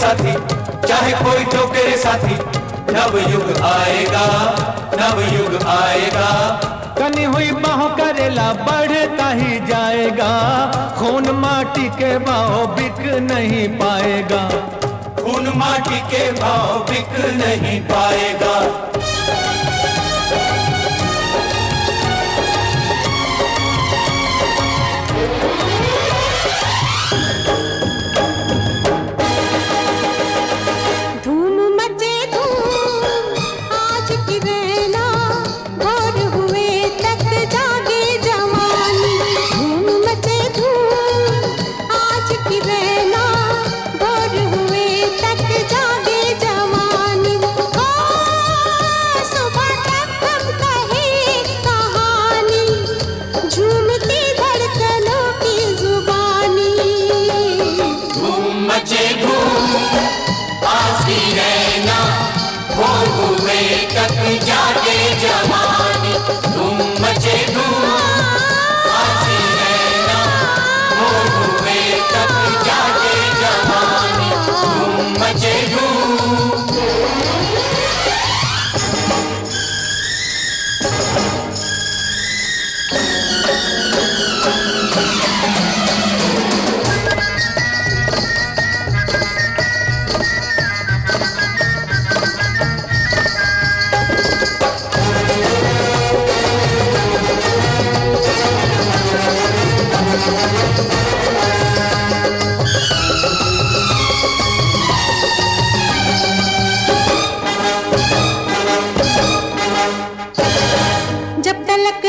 साथी, चाहे कोई ठोके साथी, नव युग आएगा, नव युग आएगा। कनी हुई बाह करेला बढ़ता ही जाएगा, खून माटी के भाव बिक नहीं पाएगा। खून माटी के भाव बिक नहीं पाएगा।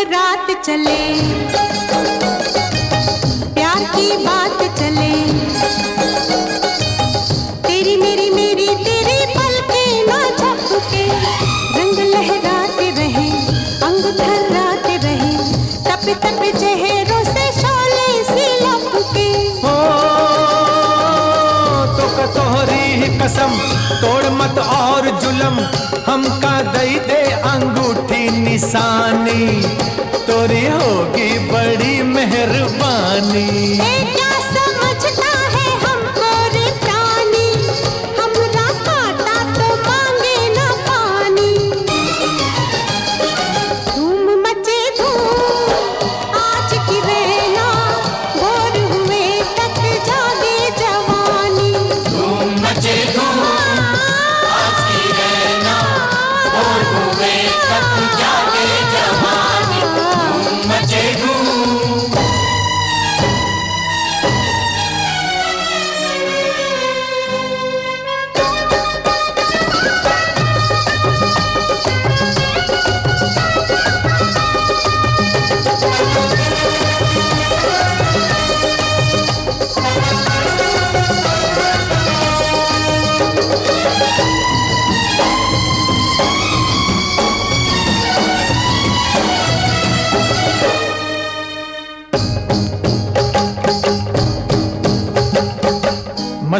रात चले। प्यार की बात चले। तेरी मेरी मेरी, तेरी पलके ना झपके रंग लहराते रहे, अंग थर्राते रहे। तप तप चेहरों से शोले सी लपके। हो तो कतोहरी कसम, तोड़ मत और जुलम। हमका दई दे निशानी तोरी होगी बड़ी मेहरबानी।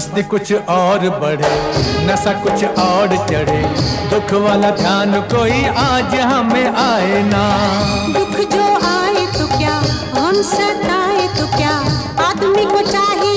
मस्ती कुछ और बढ़े, नशा कुछ और चढ़े। दुख वाला ध्यान कोई आज हमें आए ना। दुख जो आए तो क्या हम सताए तो क्या, आदमी को चाहिए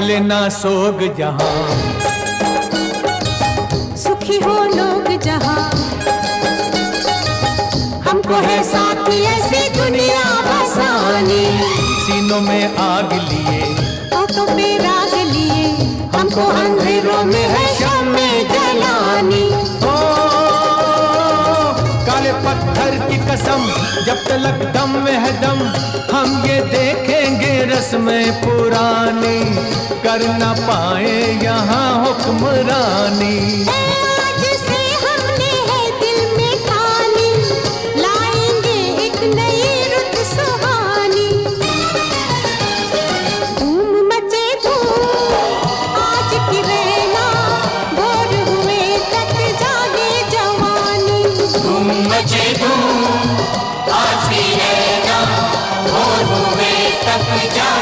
पले ना सोग जहाँ। सुखी हो लोग जहाँ। हमको है साथी ऐसी दुनिया बसानी। सीनों में आग लिए। तो पे राग लिए। हमको अंधेरों में है शाम में जलानी। ओ काले पत्थर की कसम जब तलक दम में है दम हम ये देखेंगे रस्में पुरानी कर ना पाए यहाँ हुक्मरानी। तक जाना